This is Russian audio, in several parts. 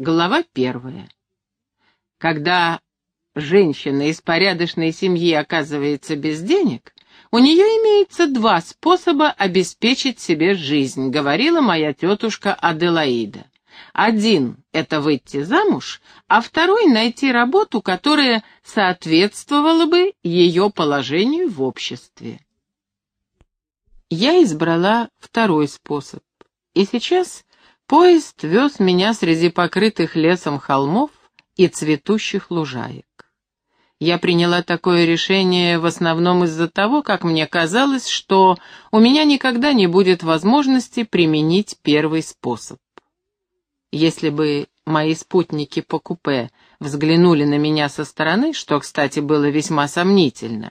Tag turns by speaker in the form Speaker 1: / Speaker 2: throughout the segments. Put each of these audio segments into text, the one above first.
Speaker 1: Глава первая. Когда женщина из порядочной семьи оказывается без денег, у нее имеется два способа обеспечить себе жизнь, говорила моя тетушка Аделаида. Один — это выйти замуж, а второй — найти работу, которая соответствовала бы ее положению в обществе. Я избрала второй способ, и сейчас поезд вез меня среди покрытых лесом холмов и цветущих лужаек. Я приняла такое решение в основном из-за того, как мне казалось, что у меня никогда не будет возможности применить первый способ. Если бы мои спутники по купе взглянули на меня со стороны, что, кстати, было весьма сомнительно,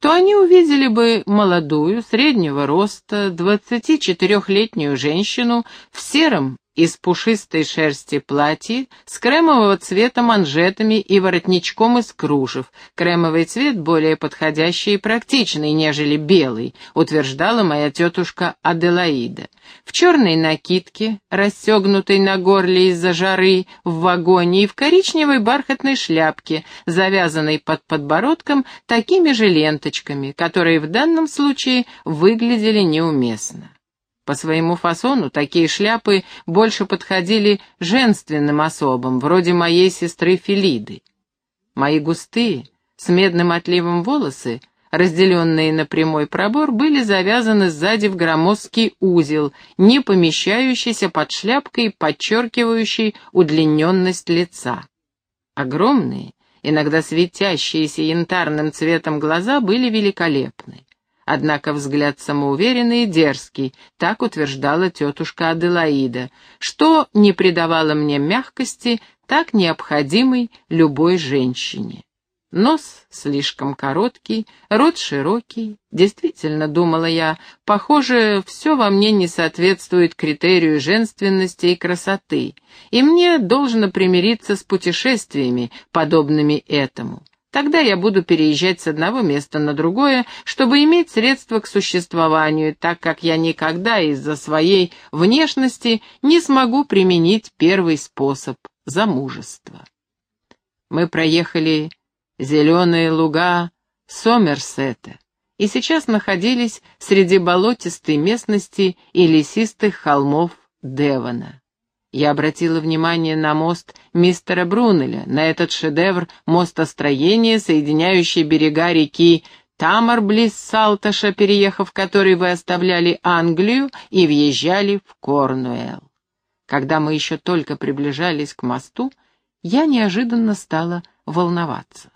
Speaker 1: то они увидели бы молодую, среднего роста, 24-летнюю женщину в сером из пушистой шерсти платье с кремового цвета манжетами и воротничком из кружев. Кремовый цвет более подходящий и практичный, нежели белый, утверждала моя тетушка Аделаида. В черной накидке, расстегнутой на горле из-за жары, в вагоне и в коричневой бархатной шляпке, завязанной под подбородком такими же ленточками, которые в данном случае выглядели неуместно. По своему фасону такие шляпы больше подходили женственным особам, вроде моей сестры Филиды. Мои густые, с медным отливом волосы, разделенные на прямой пробор, были завязаны сзади в громоздкий узел, не помещающийся под шляпкой, подчеркивающий удлиненность лица. Огромные, иногда светящиеся янтарным цветом глаза были великолепны. Однако взгляд самоуверенный и дерзкий, так утверждала тетушка Аделаида, что не придавало мне мягкости, так необходимой любой женщине. Нос слишком короткий, рот широкий. Действительно, думала я, похоже, все во мне не соответствует критерию женственности и красоты, и мне должно примириться с путешествиями, подобными этому. Тогда я буду переезжать с одного места на другое, чтобы иметь средства к существованию, так как я никогда из-за своей внешности не смогу применить первый способ — замужества. Мы проехали зеленые луга Сомерсета и сейчас находились среди болотистой местности и лесистых холмов Девона. Я обратила внимание на мост мистера Брунеля, на этот шедевр мостостроения, соединяющий берега реки Тамар близ Салташа, переехав который вы оставляли Англию и въезжали в Корнуэлл. Когда мы еще только приближались к мосту, я неожиданно стала волноваться.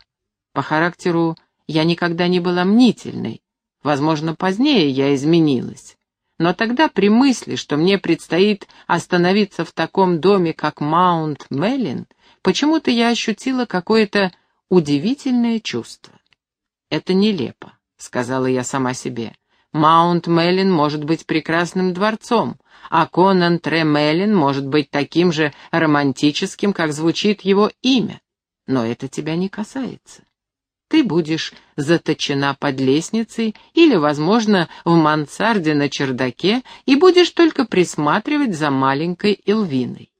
Speaker 1: По характеру я никогда не была мнительной, возможно, позднее я изменилась. Но тогда при мысли, что мне предстоит остановиться в таком доме, как Маунт Меллин, почему-то я ощутила какое-то удивительное чувство. «Это нелепо», — сказала я сама себе. «Маунт Меллин может быть прекрасным дворцом, а Конан Тре Меллин может быть таким же романтическим, как звучит его имя. Но это тебя не касается ты будешь заточена под лестницей или, возможно, в мансарде на чердаке и будешь только присматривать за маленькой Элвиной.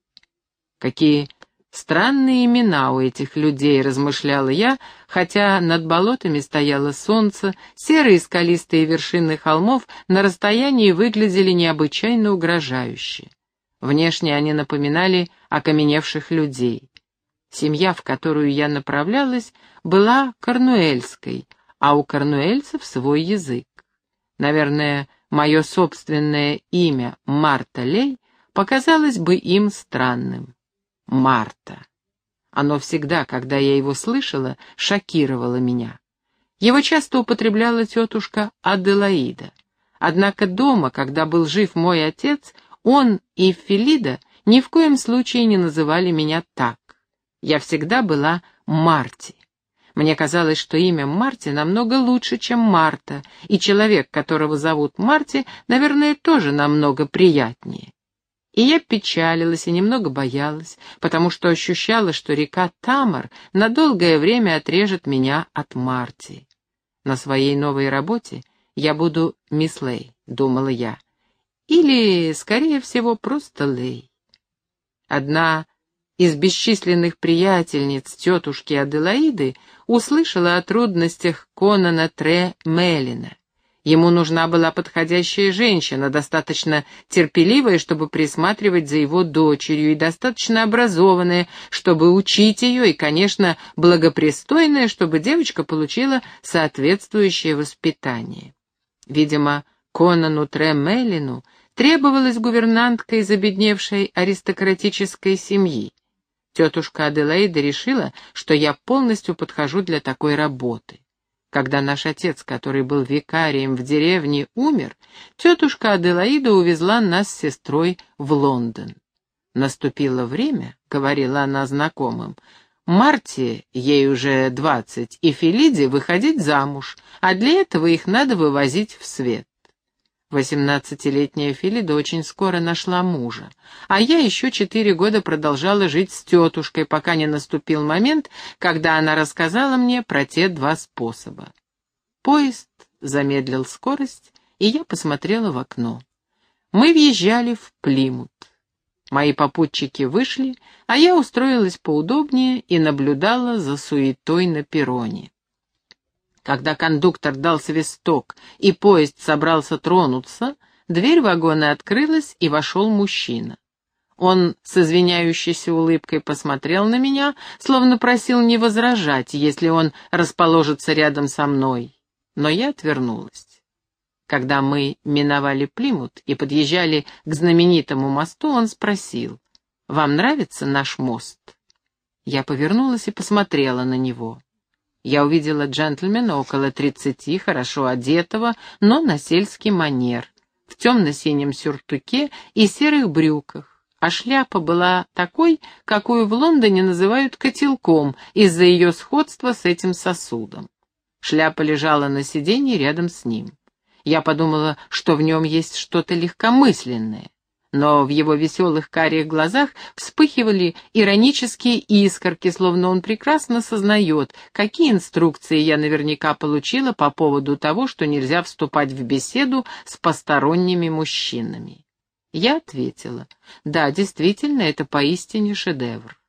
Speaker 1: Какие странные имена у этих людей, размышляла я, хотя над болотами стояло солнце, серые скалистые вершины холмов на расстоянии выглядели необычайно угрожающе. Внешне они напоминали окаменевших людей. Семья, в которую я направлялась, была корнуэльской, а у корнуэльцев свой язык. Наверное, мое собственное имя Марта Лей показалось бы им странным. Марта. Оно всегда, когда я его слышала, шокировало меня. Его часто употребляла тетушка Аделаида. Однако дома, когда был жив мой отец, он и Филида ни в коем случае не называли меня так. Я всегда была Марти. Мне казалось, что имя Марти намного лучше, чем Марта, и человек, которого зовут Марти, наверное, тоже намного приятнее. И я печалилась и немного боялась, потому что ощущала, что река Тамар на долгое время отрежет меня от Марти. На своей новой работе я буду мисс Лей, думала я. Или, скорее всего, просто Лей. Одна из бесчисленных приятельниц тетушки Аделаиды услышала о трудностях Конана Тре Мелина. Ему нужна была подходящая женщина, достаточно терпеливая, чтобы присматривать за его дочерью, и достаточно образованная, чтобы учить ее, и, конечно, благопристойная, чтобы девочка получила соответствующее воспитание. Видимо, Конану Тре Мелину требовалась гувернантка из обедневшей аристократической семьи. Тетушка Аделаида решила, что я полностью подхожу для такой работы. Когда наш отец, который был викарием в деревне, умер, тетушка Аделаида увезла нас с сестрой в Лондон. «Наступило время», — говорила она знакомым, — «Марте, ей уже двадцать, и Фелиде выходить замуж, а для этого их надо вывозить в свет. Восемнадцатилетняя Филида очень скоро нашла мужа, а я еще четыре года продолжала жить с тетушкой, пока не наступил момент, когда она рассказала мне про те два способа. Поезд замедлил скорость, и я посмотрела в окно. Мы въезжали в Плимут. Мои попутчики вышли, а я устроилась поудобнее и наблюдала за суетой на перроне. Когда кондуктор дал свисток и поезд собрался тронуться, дверь вагона открылась, и вошел мужчина. Он с извиняющейся улыбкой посмотрел на меня, словно просил не возражать, если он расположится рядом со мной. Но я отвернулась. Когда мы миновали Плимут и подъезжали к знаменитому мосту, он спросил, «Вам нравится наш мост?» Я повернулась и посмотрела на него. Я увидела джентльмена около тридцати, хорошо одетого, но на сельский манер, в темно-синем сюртуке и серых брюках, а шляпа была такой, какую в Лондоне называют котелком из-за ее сходства с этим сосудом. Шляпа лежала на сиденье рядом с ним. Я подумала, что в нем есть что-то легкомысленное но в его веселых карих глазах вспыхивали иронические искорки, словно он прекрасно сознает, какие инструкции я наверняка получила по поводу того, что нельзя вступать в беседу с посторонними мужчинами. Я ответила, да, действительно, это поистине шедевр.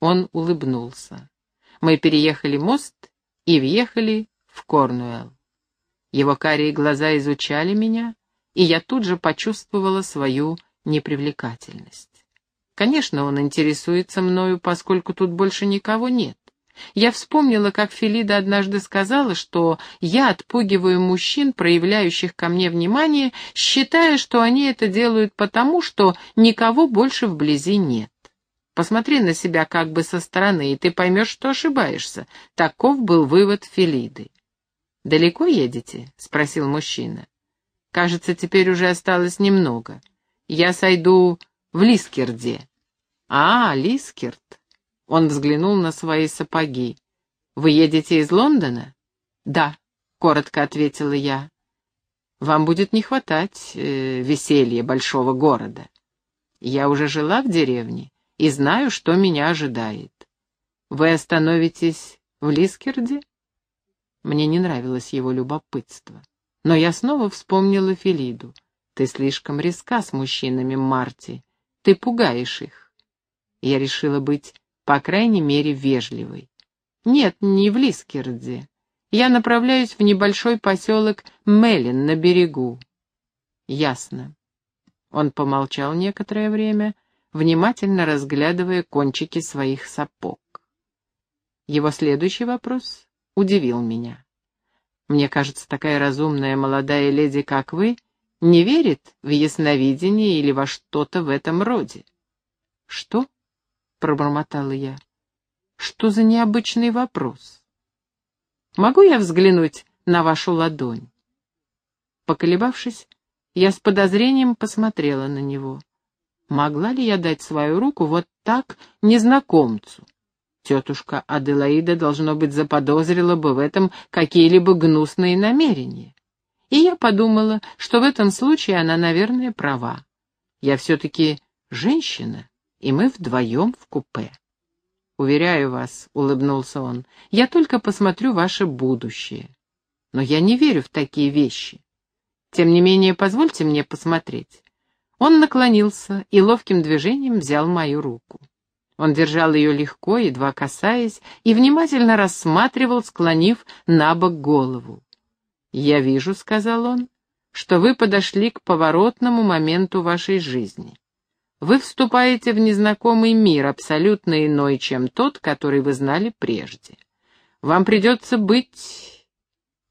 Speaker 1: Он улыбнулся. Мы переехали мост и въехали в Корнуэлл. Его карие глаза изучали меня, и я тут же почувствовала свою непривлекательность. Конечно, он интересуется мною, поскольку тут больше никого нет. Я вспомнила, как Филида однажды сказала, что я отпугиваю мужчин, проявляющих ко мне внимание, считая, что они это делают потому, что никого больше вблизи нет. Посмотри на себя как бы со стороны, и ты поймешь, что ошибаешься. Таков был вывод Филиды. «Далеко едете?» — спросил мужчина. «Кажется, теперь уже осталось немного». Я сойду в Лискерде. А, Лискерд. Он взглянул на свои сапоги. Вы едете из Лондона? Да, коротко ответила я. Вам будет не хватать э, веселья большого города. Я уже жила в деревне и знаю, что меня ожидает. Вы остановитесь в Лискерде? Мне не нравилось его любопытство. Но я снова вспомнила Филиду. Ты слишком резка с мужчинами, Марти. Ты пугаешь их. Я решила быть, по крайней мере, вежливой. Нет, не в Лискерде. Я направляюсь в небольшой поселок Мелин на берегу. Ясно. Он помолчал некоторое время, внимательно разглядывая кончики своих сапог. Его следующий вопрос удивил меня. Мне кажется, такая разумная молодая леди, как вы, не верит в ясновидение или во что-то в этом роде. «Что?» — пробормотала я. «Что за необычный вопрос?» «Могу я взглянуть на вашу ладонь?» Поколебавшись, я с подозрением посмотрела на него. Могла ли я дать свою руку вот так незнакомцу? Тетушка Аделаида, должно быть, заподозрила бы в этом какие-либо гнусные намерения. И я подумала, что в этом случае она, наверное, права. Я все-таки женщина, и мы вдвоем в купе. «Уверяю вас», — улыбнулся он, — «я только посмотрю ваше будущее. Но я не верю в такие вещи. Тем не менее, позвольте мне посмотреть». Он наклонился и ловким движением взял мою руку. Он держал ее легко, едва касаясь, и внимательно рассматривал, склонив на бок голову. «Я вижу», — сказал он, — «что вы подошли к поворотному моменту вашей жизни. Вы вступаете в незнакомый мир, абсолютно иной, чем тот, который вы знали прежде. Вам придется быть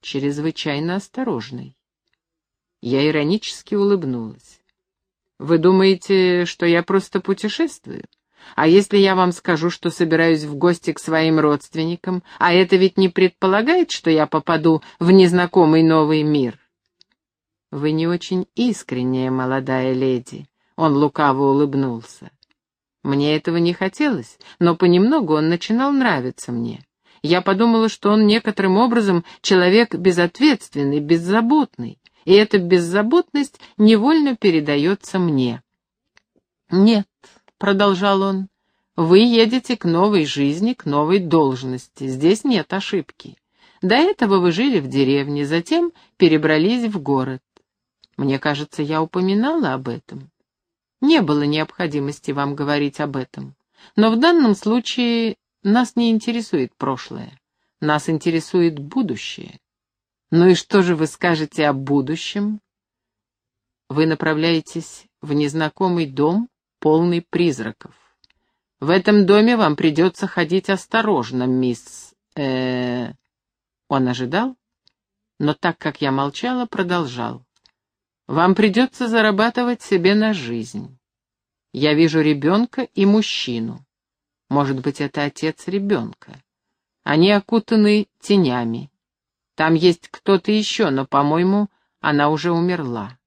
Speaker 1: чрезвычайно осторожной». Я иронически улыбнулась. «Вы думаете, что я просто путешествую?» А если я вам скажу, что собираюсь в гости к своим родственникам, а это ведь не предполагает, что я попаду в незнакомый новый мир? Вы не очень искренняя, молодая леди. Он лукаво улыбнулся. Мне этого не хотелось, но понемногу он начинал нравиться мне. Я подумала, что он некоторым образом человек безответственный, беззаботный, и эта беззаботность невольно передается мне. Нет, — продолжал он, — «вы едете к новой жизни, к новой должности. Здесь нет ошибки. До этого вы жили в деревне, затем перебрались в город. Мне кажется, я упоминала об этом. Не было необходимости вам говорить об этом. Но в данном случае нас не интересует прошлое. Нас интересует будущее. Ну и что же вы скажете о будущем? Вы направляетесь в незнакомый дом, полный призраков. В этом доме вам придется ходить осторожно, мисс... Э, Он ожидал, но так как я молчала, продолжал. Вам придется зарабатывать себе на жизнь. Я вижу ребенка и мужчину. Может быть, это отец ребенка. Они окутаны тенями. Там есть кто-то еще, но, по-моему, она уже умерла.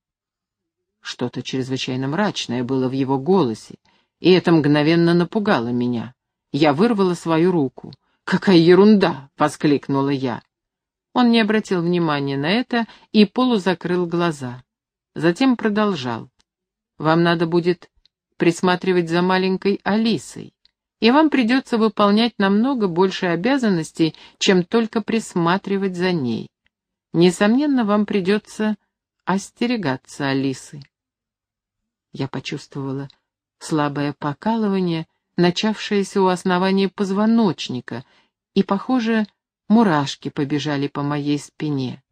Speaker 1: Что-то чрезвычайно мрачное было в его голосе, и это мгновенно напугало меня. Я вырвала свою руку. «Какая ерунда!» — воскликнула я. Он не обратил внимания на это и полузакрыл глаза. Затем продолжал. «Вам надо будет присматривать за маленькой Алисой, и вам придется выполнять намного больше обязанностей, чем только присматривать за ней. Несомненно, вам придется остерегаться Алисы. Я почувствовала слабое покалывание, начавшееся у основания позвоночника, и, похоже, мурашки побежали по моей спине.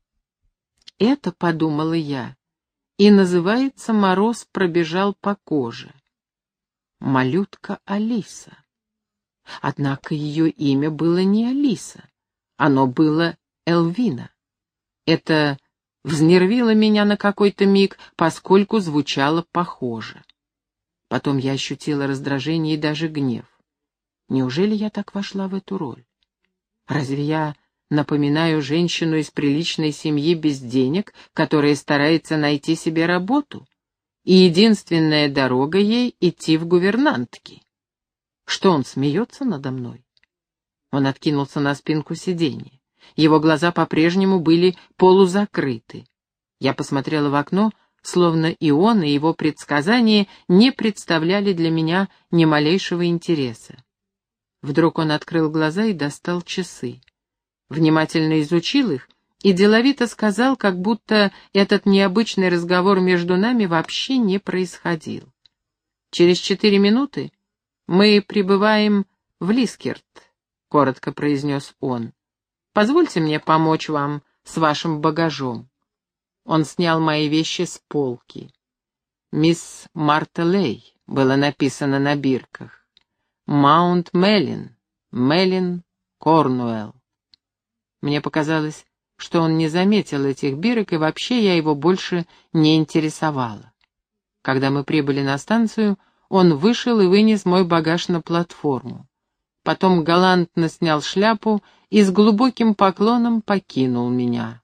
Speaker 1: Это, подумала я, и называется «Мороз пробежал по коже». Малютка Алиса. Однако ее имя было не Алиса, оно было Элвина. Это взнервило меня на какой-то миг, поскольку звучало похоже. Потом я ощутила раздражение и даже гнев. Неужели я так вошла в эту роль? Разве я напоминаю женщину из приличной семьи без денег, которая старается найти себе работу? И единственная дорога ей — идти в гувернантки. Что он смеется надо мной? Он откинулся на спинку сиденья. Его глаза по-прежнему были полузакрыты. Я посмотрела в окно, словно и он, и его предсказания не представляли для меня ни малейшего интереса. Вдруг он открыл глаза и достал часы. Внимательно изучил их и деловито сказал, как будто этот необычный разговор между нами вообще не происходил. «Через четыре минуты мы прибываем в Лискерт», — коротко произнес он. Позвольте мне помочь вам с вашим багажом. Он снял мои вещи с полки. «Мисс Марта Лей» было написано на бирках. «Маунт Меллин», «Меллин Корнуэлл». Мне показалось, что он не заметил этих бирок, и вообще я его больше не интересовала. Когда мы прибыли на станцию, он вышел и вынес мой багаж на платформу потом галантно снял шляпу и с глубоким поклоном покинул меня.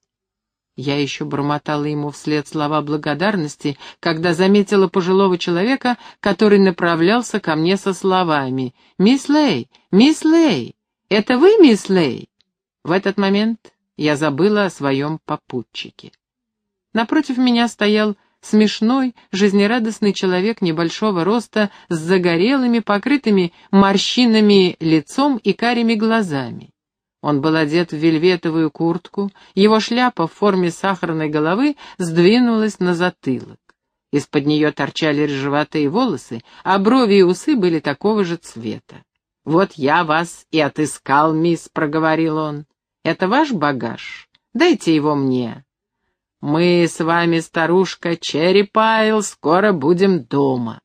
Speaker 1: Я еще бормотала ему вслед слова благодарности, когда заметила пожилого человека, который направлялся ко мне со словами «Мисс Лей! Мисс Лей! Это вы, мисс Лей?» В этот момент я забыла о своем попутчике. Напротив меня стоял смешной, жизнерадостный человек небольшого роста с загорелыми, покрытыми морщинами лицом и карими глазами. Он был одет в вельветовую куртку, его шляпа в форме сахарной головы сдвинулась на затылок. Из-под нее торчали рыжеватые волосы, а брови и усы были такого же цвета. «Вот я вас и отыскал, мисс», — проговорил он. «Это ваш багаж? Дайте его мне». «Мы с вами, старушка Черри Пайл, скоро будем дома».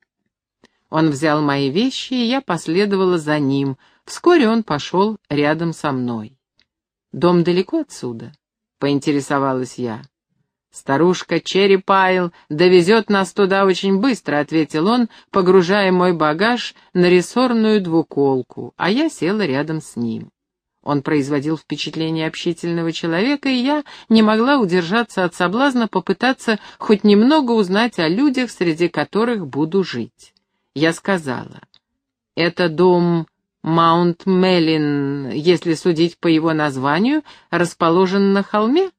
Speaker 1: Он взял мои вещи, и я последовала за ним. Вскоре он пошел рядом со мной. «Дом далеко отсюда?» — поинтересовалась я. «Старушка Черри Пайл довезет нас туда очень быстро», — ответил он, погружая мой багаж на рессорную двуколку, а я села рядом с ним. Он производил впечатление общительного человека, и я не могла удержаться от соблазна попытаться хоть немного узнать о людях, среди которых буду жить. Я сказала, «Это дом Маунт Меллин, если судить по его названию, расположен на холме?»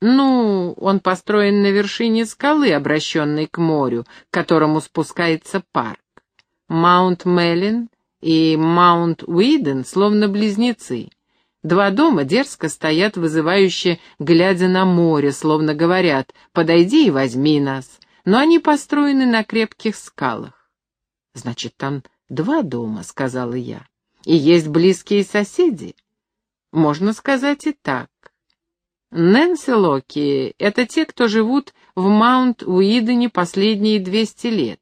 Speaker 1: Ну, он построен на вершине скалы, обращенной к морю, к которому спускается парк. Маунт Меллин и Маунт Уиден словно близнецы. Два дома дерзко стоят вызывающе, глядя на море, словно говорят «подойди и возьми нас», но они построены на крепких скалах. «Значит, там два дома», — сказала я, — «и есть близкие соседи». Можно сказать и так. Нэнси Локи — это те, кто живут в Маунт-Уидене последние 200 лет.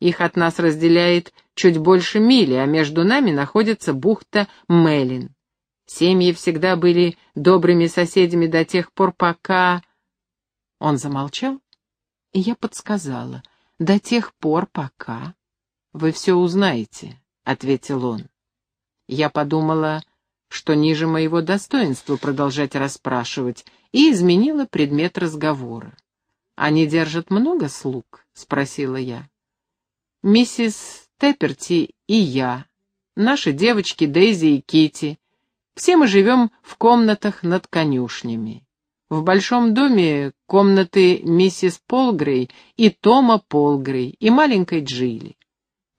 Speaker 1: Их от нас разделяет чуть больше мили, а между нами находится бухта Мелин. Семьи всегда были добрыми соседями до тех пор, пока... Он замолчал, и я подсказала. До тех пор, пока... Вы все узнаете, — ответил он. Я подумала, что ниже моего достоинства продолжать расспрашивать, и изменила предмет разговора. «Они держат много слуг?» — спросила я. «Миссис Тепперти и я, наши девочки Дейзи и Кити. Все мы живем в комнатах над конюшнями. В большом доме комнаты миссис Полгрей и Тома Полгрей и маленькой Джилли.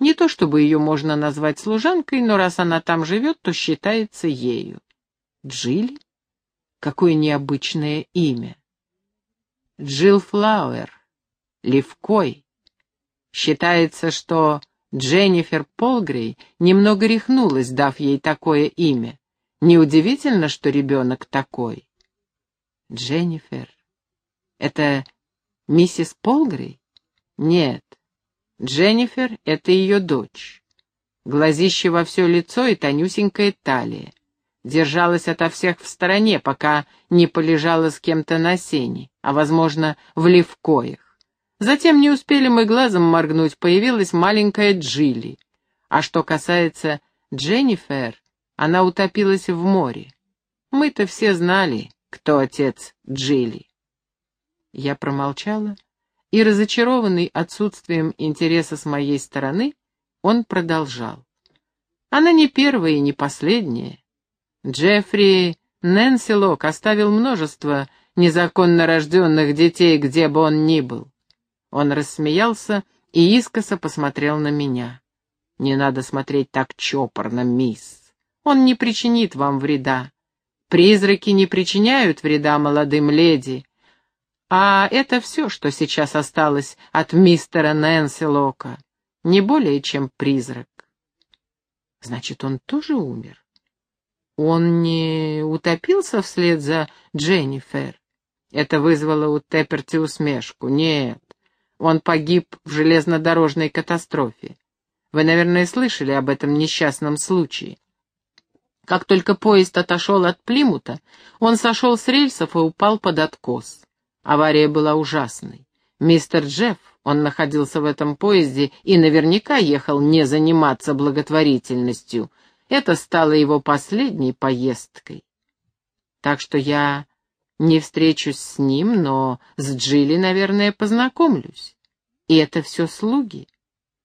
Speaker 1: Не то чтобы ее можно назвать служанкой, но раз она там живет, то считается ею. Джилли? Какое необычное имя. Джилл Флауэр. Левкой. Считается, что Дженнифер Полгрей немного рехнулась, дав ей такое имя. Неудивительно, что ребенок такой. Дженнифер. Это миссис Полгрей? Нет, Дженнифер — это ее дочь. Глазище во все лицо и тонюсенькая талия. Держалась ото всех в стороне, пока не полежала с кем-то на сене, а, возможно, в левкоях. Затем не успели мы глазом моргнуть, появилась маленькая Джилли. А что касается Дженнифер, она утопилась в море. Мы-то все знали, кто отец Джилли. Я промолчала, и, разочарованный отсутствием интереса с моей стороны, он продолжал. Она не первая и не последняя. Джеффри Нэнси Лок оставил множество незаконно рожденных детей, где бы он ни был. Он рассмеялся и искоса посмотрел на меня. «Не надо смотреть так чопорно, мисс. Он не причинит вам вреда. Призраки не причиняют вреда молодым леди, а это все, что сейчас осталось от мистера Нэнси Лока. Не более, чем призрак. Значит, он тоже умер? Он не утопился вслед за Дженнифер? Это вызвало у Тепперти усмешку. Нет, он погиб в железнодорожной катастрофе. Вы, наверное, слышали об этом несчастном случае. Как только поезд отошел от Плимута, он сошел с рельсов и упал под откос. Авария была ужасной. Мистер Джефф, он находился в этом поезде и наверняка ехал не заниматься благотворительностью. Это стало его последней поездкой. Так что я не встречусь с ним, но с Джилли, наверное, познакомлюсь. И это все слуги.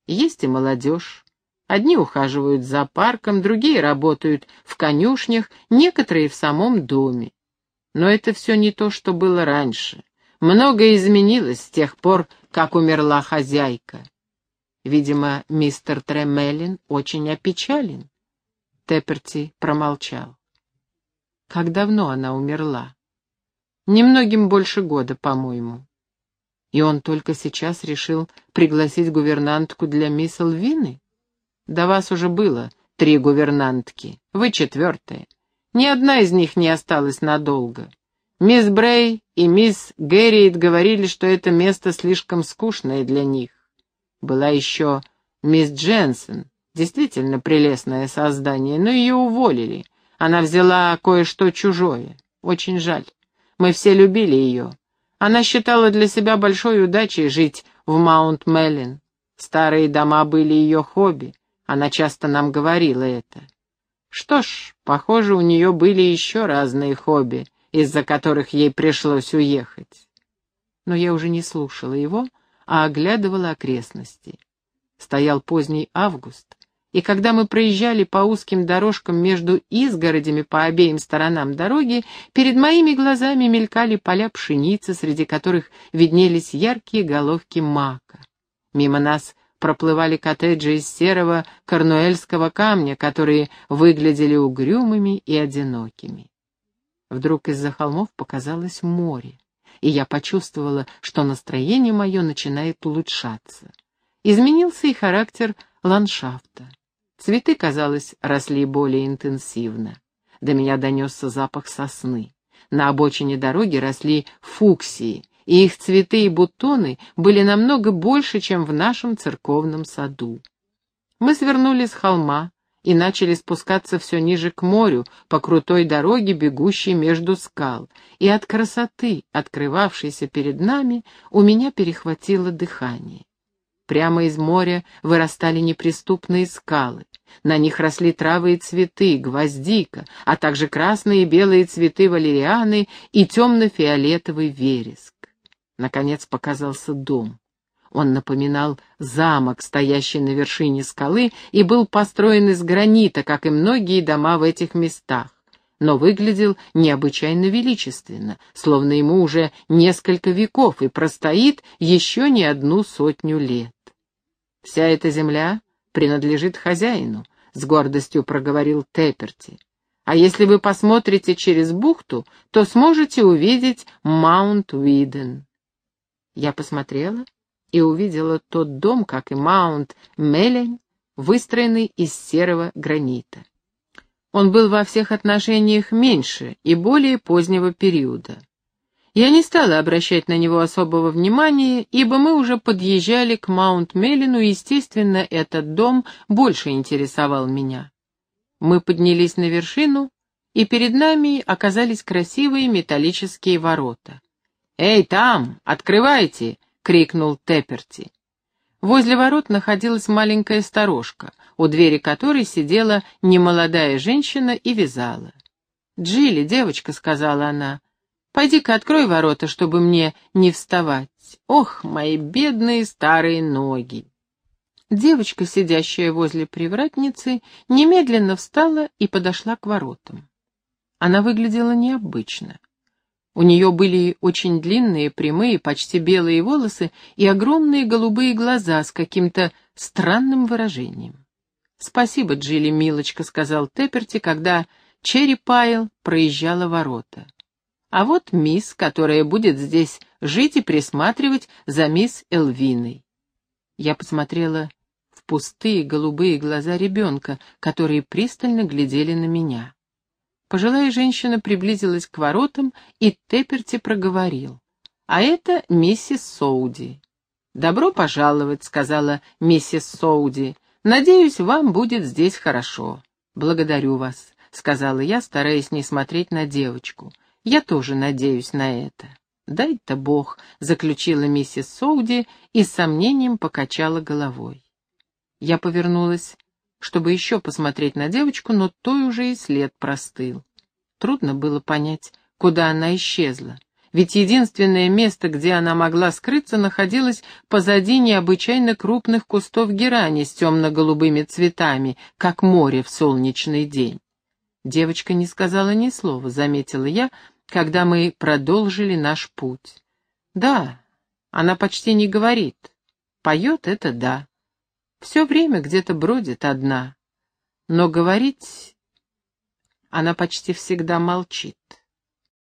Speaker 1: Есть и молодежь. Одни ухаживают за парком, другие работают в конюшнях, некоторые в самом доме. Но это все не то, что было раньше. Многое изменилось с тех пор, как умерла хозяйка. Видимо, мистер Тремелин очень опечален. Тепперти промолчал. Как давно она умерла? Немногим больше года, по-моему. И он только сейчас решил пригласить гувернантку для мисс Элвины? До вас уже было три гувернантки, вы четвертая. Ни одна из них не осталась надолго. Мисс Брей и мисс Гэрриет говорили, что это место слишком скучное для них. Была еще мисс Дженсен, действительно прелестное создание, но ее уволили. Она взяла кое-что чужое. Очень жаль. Мы все любили ее. Она считала для себя большой удачей жить в Маунт-Меллин. Старые дома были ее хобби. Она часто нам говорила это. Что ж, похоже, у нее были еще разные хобби, из-за которых ей пришлось уехать. Но я уже не слушала его, а оглядывала окрестности. Стоял поздний август, и когда мы проезжали по узким дорожкам между изгородями по обеим сторонам дороги, перед моими глазами мелькали поля пшеницы, среди которых виднелись яркие головки мака. Мимо нас проплывали коттеджи из серого корнуэльского камня, которые выглядели угрюмыми и одинокими. Вдруг из-за холмов показалось море, и я почувствовала, что настроение мое начинает улучшаться. Изменился и характер ландшафта. Цветы, казалось, росли более интенсивно. До меня донесся запах сосны. На обочине дороги росли фуксии, и их цветы и бутоны были намного больше, чем в нашем церковном саду. Мы свернули с холма и начали спускаться все ниже к морю, по крутой дороге, бегущей между скал, и от красоты, открывавшейся перед нами, у меня перехватило дыхание. Прямо из моря вырастали неприступные скалы. На них росли травы и цветы, гвоздика, а также красные и белые цветы валерианы и темно-фиолетовый вереск. Наконец показался дом. Он напоминал замок, стоящий на вершине скалы, и был построен из гранита, как и многие дома в этих местах, но выглядел необычайно величественно, словно ему уже несколько веков и простоит еще не одну сотню лет. «Вся эта земля принадлежит хозяину», — с гордостью проговорил Тепперти. «А если вы посмотрите через бухту, то сможете увидеть Маунт-Уиден». Я посмотрела и увидела тот дом, как и Маунт-Мелень, выстроенный из серого гранита. Он был во всех отношениях меньше и более позднего периода. Я не стала обращать на него особого внимания, ибо мы уже подъезжали к Маунт-Мелину, и, естественно, этот дом больше интересовал меня. Мы поднялись на вершину, и перед нами оказались красивые металлические ворота. «Эй, там, открывайте!» — крикнул Тепперти. Возле ворот находилась маленькая сторожка, у двери которой сидела немолодая женщина и вязала. «Джилли, девочка», — сказала она, Пойди-ка открой ворота, чтобы мне не вставать. Ох, мои бедные старые ноги!» Девочка, сидящая возле привратницы, немедленно встала и подошла к воротам. Она выглядела необычно. У нее были очень длинные, прямые, почти белые волосы и огромные голубые глаза с каким-то странным выражением. «Спасибо, Джилли, милочка», — сказал Тепперти, когда Черри Пайл проезжала ворота. А вот мисс, которая будет здесь жить и присматривать за мисс Элвиной. Я посмотрела в пустые голубые глаза ребенка, которые пристально глядели на меня. Пожилая женщина приблизилась к воротам, и Тепперти проговорил. «А это миссис Соуди». «Добро пожаловать», — сказала миссис Соуди. «Надеюсь, вам будет здесь хорошо». «Благодарю вас», — сказала я, стараясь не смотреть на девочку. Я тоже надеюсь на это. Дай-то Бог, заключила миссис Соуди и с сомнением покачала головой. Я повернулась, чтобы еще посмотреть на девочку, но той уже и след простыл. Трудно было понять, куда она исчезла. Ведь единственное место, где она могла скрыться, находилось позади необычайно крупных кустов герани с темно-голубыми цветами, как море в солнечный день. Девочка не сказала ни слова, заметила я, когда мы продолжили наш путь. Да, она почти не говорит. Поет — это да. Все время где-то бродит одна. Но говорить она почти всегда молчит.